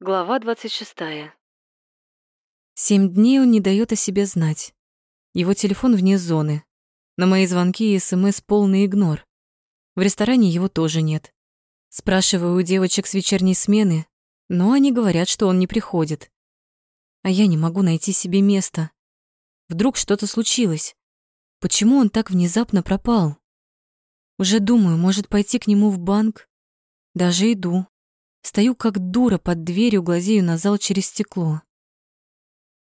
Глава 26. Семь дней он не дает о себе знать. Его телефон вне зоны. На мои звонки и СМС полный игнор. В ресторане его тоже нет. Спрашиваю у девочек с вечерней смены, но они говорят, что он не приходит. А я не могу найти себе места. Вдруг что-то случилось. Почему он так внезапно пропал? Уже думаю, может пойти к нему в банк. Даже иду. Стою как дура под дверью, глазею на зал через стекло.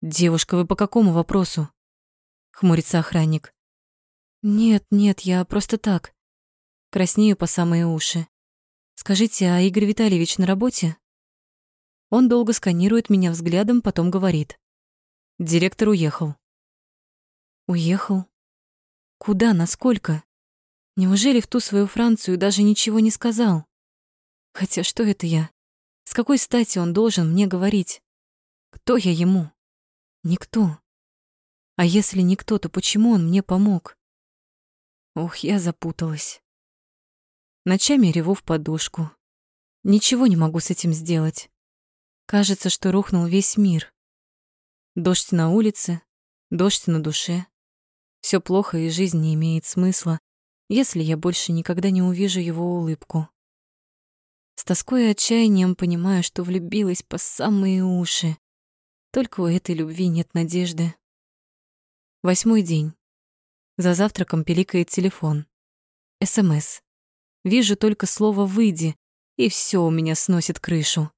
«Девушка, вы по какому вопросу?» — хмурится охранник. «Нет, нет, я просто так. Краснею по самые уши. Скажите, а Игорь Витальевич на работе?» Он долго сканирует меня взглядом, потом говорит. Директор уехал. Уехал? Куда, насколько? Неужели в ту свою Францию даже ничего не сказал? Хотя что это я? С какой стати он должен мне говорить? Кто я ему? Никто. А если никто, то почему он мне помог? Ух, я запуталась. Ночами реву в подушку. Ничего не могу с этим сделать. Кажется, что рухнул весь мир. Дождь на улице, дождь на душе. Все плохо, и жизнь не имеет смысла, если я больше никогда не увижу его улыбку. С тоской и отчаянием понимаю, что влюбилась по самые уши. Только у этой любви нет надежды. Восьмой день. За завтраком пиликает телефон. СМС. Вижу только слово «выйди», и все у меня сносит крышу.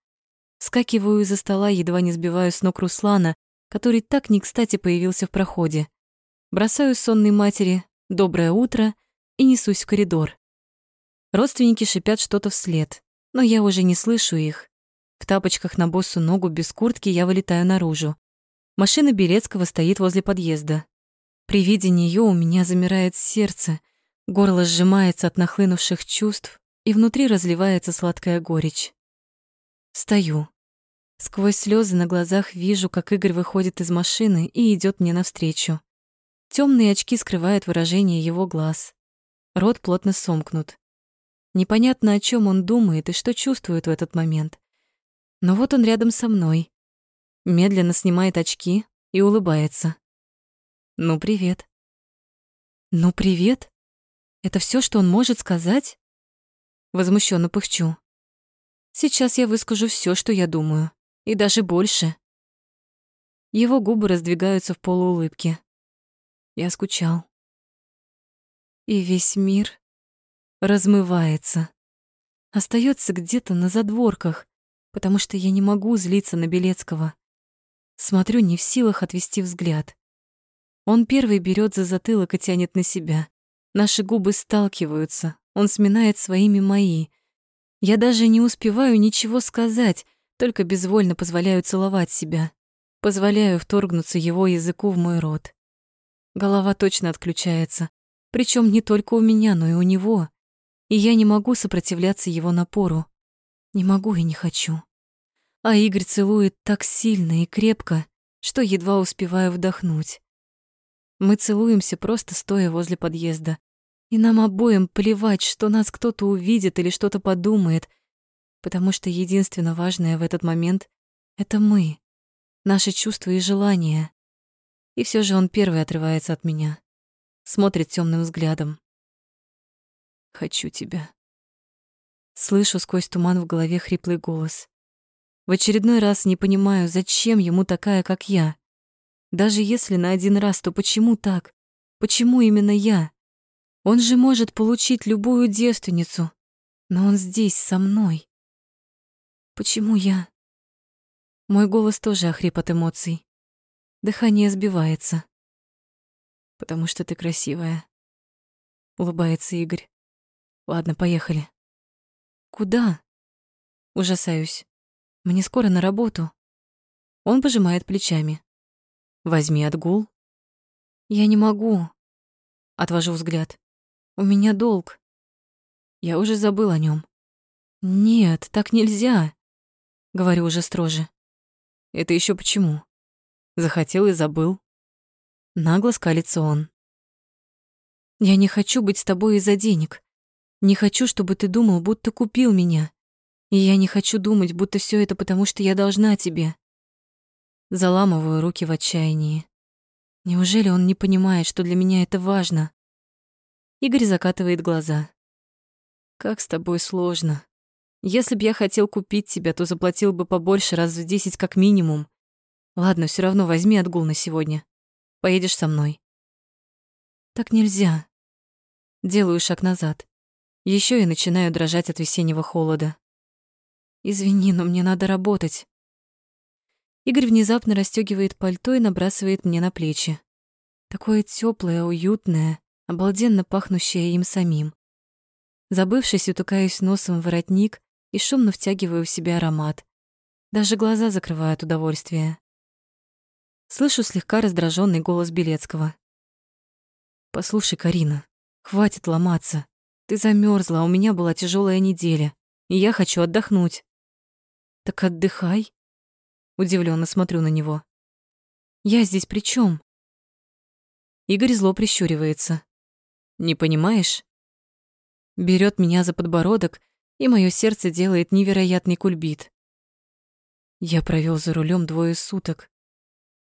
Скакиваю из-за стола, едва не сбиваю с ног Руслана, который так не кстати появился в проходе. Бросаю сонной матери «доброе утро» и несусь в коридор. Родственники шипят что-то вслед, но я уже не слышу их. В тапочках на боссу ногу без куртки я вылетаю наружу. Машина Белецкого стоит возле подъезда. При виде нее у меня замирает сердце, горло сжимается от нахлынувших чувств, и внутри разливается сладкая горечь. Стою. Сквозь слезы на глазах вижу, как Игорь выходит из машины и идет мне навстречу. Темные очки скрывают выражение его глаз. Рот плотно сомкнут. Непонятно, о чем он думает и что чувствует в этот момент. Но вот он рядом со мной. Медленно снимает очки и улыбается. «Ну, привет». «Ну, привет? Это все, что он может сказать?» Возмущенно пыхчу. Сейчас я выскажу все, что я думаю и даже больше. Его губы раздвигаются в полуулыбке. Я скучал. И весь мир размывается. Остается где-то на задворках, потому что я не могу злиться на Белецкого. Смотрю, не в силах отвести взгляд. Он первый берет за затылок и тянет на себя. Наши губы сталкиваются, он сминает своими мои. Я даже не успеваю ничего сказать, только безвольно позволяю целовать себя, позволяю вторгнуться его языку в мой рот. Голова точно отключается, причем не только у меня, но и у него, и я не могу сопротивляться его напору. Не могу и не хочу. А Игорь целует так сильно и крепко, что едва успеваю вдохнуть. Мы целуемся просто стоя возле подъезда, и нам обоим плевать, что нас кто-то увидит или что-то подумает — потому что единственно важное в этот момент — это мы, наши чувства и желания. И все же он первый отрывается от меня, смотрит темным взглядом. «Хочу тебя». Слышу сквозь туман в голове хриплый голос. В очередной раз не понимаю, зачем ему такая, как я. Даже если на один раз, то почему так? Почему именно я? Он же может получить любую девственницу, но он здесь, со мной. Почему я? Мой голос тоже охрип от эмоций. Дыхание сбивается. Потому что ты красивая. Улыбается Игорь. Ладно, поехали. Куда? Ужасаюсь. Мне скоро на работу. Он пожимает плечами. Возьми отгул. Я не могу. Отвожу взгляд. У меня долг. Я уже забыл о нем. Нет, так нельзя. Говорю уже строже. Это еще почему? Захотел и забыл. Нагло скалится он. Я не хочу быть с тобой из-за денег. Не хочу, чтобы ты думал, будто купил меня. И я не хочу думать, будто все это потому, что я должна тебе. Заламываю руки в отчаянии. Неужели он не понимает, что для меня это важно? Игорь закатывает глаза. Как с тобой сложно. Если б я хотел купить тебя, то заплатил бы побольше, раз в десять как минимум. Ладно, все равно возьми отгул на сегодня. Поедешь со мной. Так нельзя. Делаю шаг назад. Еще и начинаю дрожать от весеннего холода. Извини, но мне надо работать. Игорь внезапно расстегивает пальто и набрасывает мне на плечи. Такое теплое, уютное, обалденно пахнущее им самим. Забывшись, утыкаюсь носом в воротник и шумно втягиваю в себя аромат. Даже глаза закрывают удовольствие. Слышу слегка раздраженный голос Белецкого. «Послушай, Карина, хватит ломаться. Ты замерзла, у меня была тяжелая неделя, и я хочу отдохнуть». «Так отдыхай». Удивленно смотрю на него. «Я здесь при чем? Игорь зло прищуривается. «Не понимаешь?» Берет меня за подбородок, и мое сердце делает невероятный кульбит. Я провел за рулем двое суток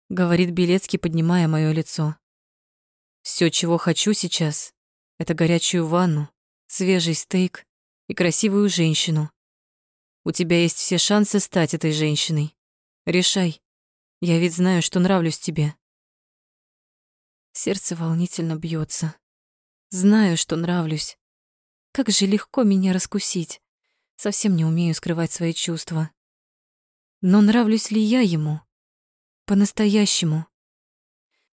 говорит Белецкий, поднимая моё лицо. Всё, чего хочу сейчас, это горячую ванну, свежий стейк и красивую женщину. У тебя есть все шансы стать этой женщиной. Решай. Я ведь знаю, что нравлюсь тебе. Сердце волнительно бьется. Знаю, что нравлюсь. Как же легко меня раскусить. Совсем не умею скрывать свои чувства. Но нравлюсь ли я ему? По-настоящему.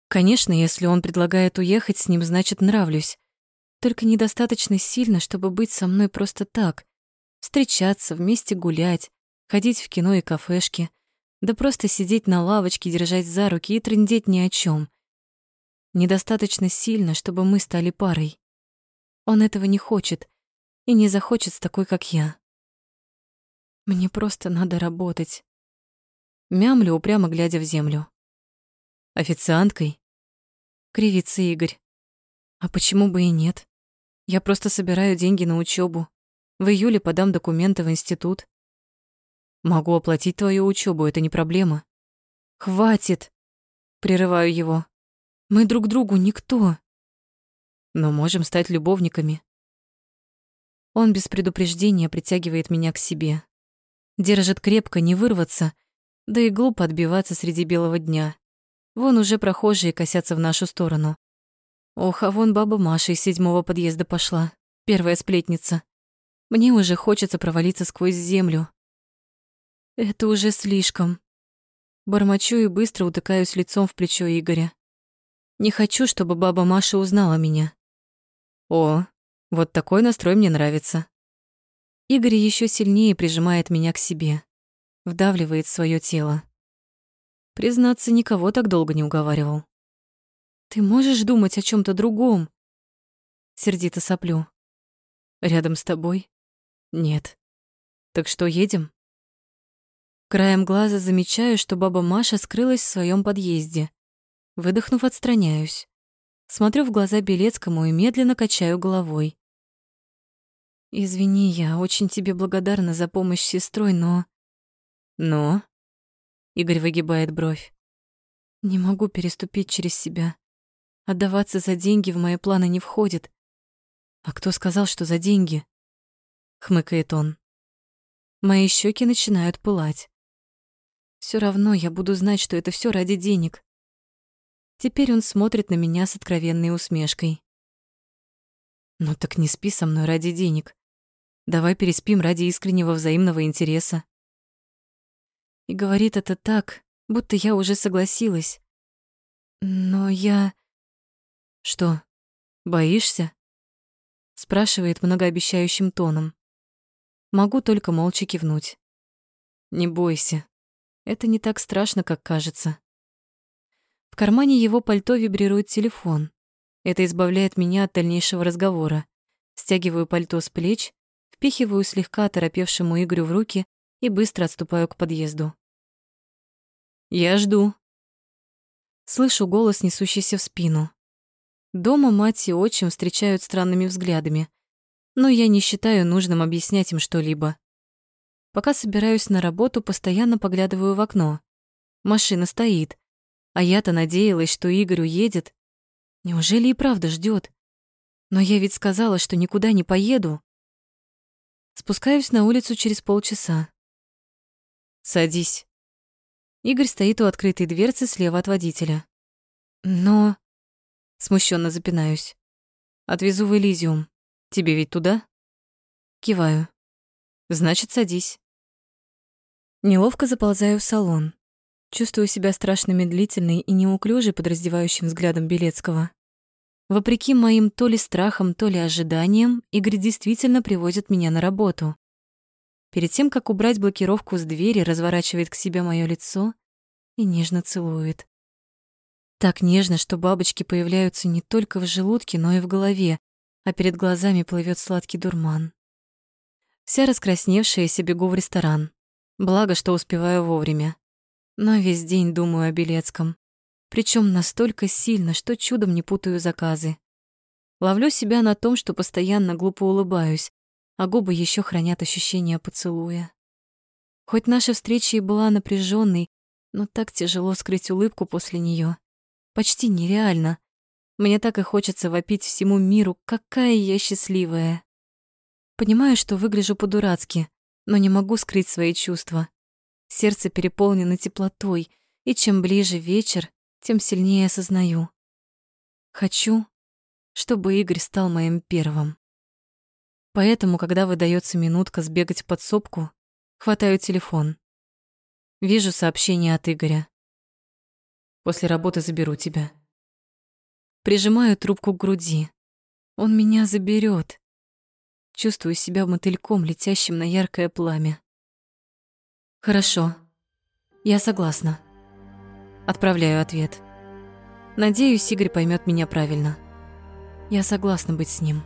Конечно, если он предлагает уехать с ним, значит, нравлюсь. Только недостаточно сильно, чтобы быть со мной просто так. Встречаться, вместе гулять, ходить в кино и кафешки, да просто сидеть на лавочке, держать за руки и трындеть ни о чем. Недостаточно сильно, чтобы мы стали парой. Он этого не хочет и не захочет с такой, как я. Мне просто надо работать. Мямлю, упрямо глядя в землю. «Официанткой?» Кривится Игорь. «А почему бы и нет? Я просто собираю деньги на учебу. В июле подам документы в институт. Могу оплатить твою учебу, это не проблема. Хватит!» Прерываю его. «Мы друг другу никто. Но можем стать любовниками». Он без предупреждения притягивает меня к себе. Держит крепко, не вырваться — да и глупо отбиваться среди белого дня. Вон уже прохожие косятся в нашу сторону. Ох, а вон баба Маша из седьмого подъезда пошла. Первая сплетница. Мне уже хочется провалиться сквозь землю. Это уже слишком. Бормочу и быстро утыкаюсь лицом в плечо Игоря. Не хочу, чтобы баба Маша узнала меня. О, вот такой настрой мне нравится. Игорь еще сильнее прижимает меня к себе вдавливает свое тело. Признаться, никого так долго не уговаривал. Ты можешь думать о чем то другом? Сердито соплю. Рядом с тобой? Нет. Так что, едем? Краем глаза замечаю, что баба Маша скрылась в своем подъезде. Выдохнув, отстраняюсь. Смотрю в глаза Белецкому и медленно качаю головой. «Извини, я очень тебе благодарна за помощь с сестрой, но...» Но... Игорь выгибает бровь. Не могу переступить через себя. Отдаваться за деньги в мои планы не входит. А кто сказал, что за деньги? Хмыкает он. Мои щеки начинают пылать. Все равно я буду знать, что это все ради денег. Теперь он смотрит на меня с откровенной усмешкой. Ну так не спи со мной ради денег. Давай переспим ради искреннего взаимного интереса. И говорит это так, будто я уже согласилась. Но я... Что, боишься? Спрашивает многообещающим тоном. Могу только молча кивнуть. Не бойся. Это не так страшно, как кажется. В кармане его пальто вибрирует телефон. Это избавляет меня от дальнейшего разговора. Стягиваю пальто с плеч, впихиваю слегка оторопевшему Игорю в руки и быстро отступаю к подъезду. «Я жду». Слышу голос, несущийся в спину. Дома мать и отчим встречают странными взглядами, но я не считаю нужным объяснять им что-либо. Пока собираюсь на работу, постоянно поглядываю в окно. Машина стоит, а я-то надеялась, что Игорь уедет. Неужели и правда ждет? Но я ведь сказала, что никуда не поеду. Спускаюсь на улицу через полчаса. «Садись». Игорь стоит у открытой дверцы слева от водителя. «Но...» Смущенно запинаюсь. «Отвезу в Элизиум. Тебе ведь туда?» Киваю. «Значит, садись». Неловко заползаю в салон. Чувствую себя страшно медлительной и неуклюжей под раздевающим взглядом Белецкого. Вопреки моим то ли страхам, то ли ожиданиям, Игорь действительно привозит меня на работу. Перед тем, как убрать блокировку с двери, разворачивает к себе мое лицо и нежно целует. Так нежно, что бабочки появляются не только в желудке, но и в голове, а перед глазами плывет сладкий дурман. Вся раскрасневшаяся бегу в ресторан. Благо, что успеваю вовремя. Но весь день думаю о Белецком. Причем настолько сильно, что чудом не путаю заказы. Ловлю себя на том, что постоянно глупо улыбаюсь, а губы еще хранят ощущение поцелуя. Хоть наша встреча и была напряженной, но так тяжело скрыть улыбку после нее. Почти нереально. Мне так и хочется вопить всему миру, какая я счастливая. Понимаю, что выгляжу по-дурацки, но не могу скрыть свои чувства. Сердце переполнено теплотой, и чем ближе вечер, тем сильнее осознаю. Хочу, чтобы Игорь стал моим первым. Поэтому, когда выдается минутка сбегать в подсобку, хватаю телефон. Вижу сообщение от Игоря. После работы заберу тебя. Прижимаю трубку к груди. Он меня заберет. Чувствую себя мотыльком, летящим на яркое пламя. Хорошо. Я согласна. Отправляю ответ. Надеюсь, Игорь поймет меня правильно. Я согласна быть с ним.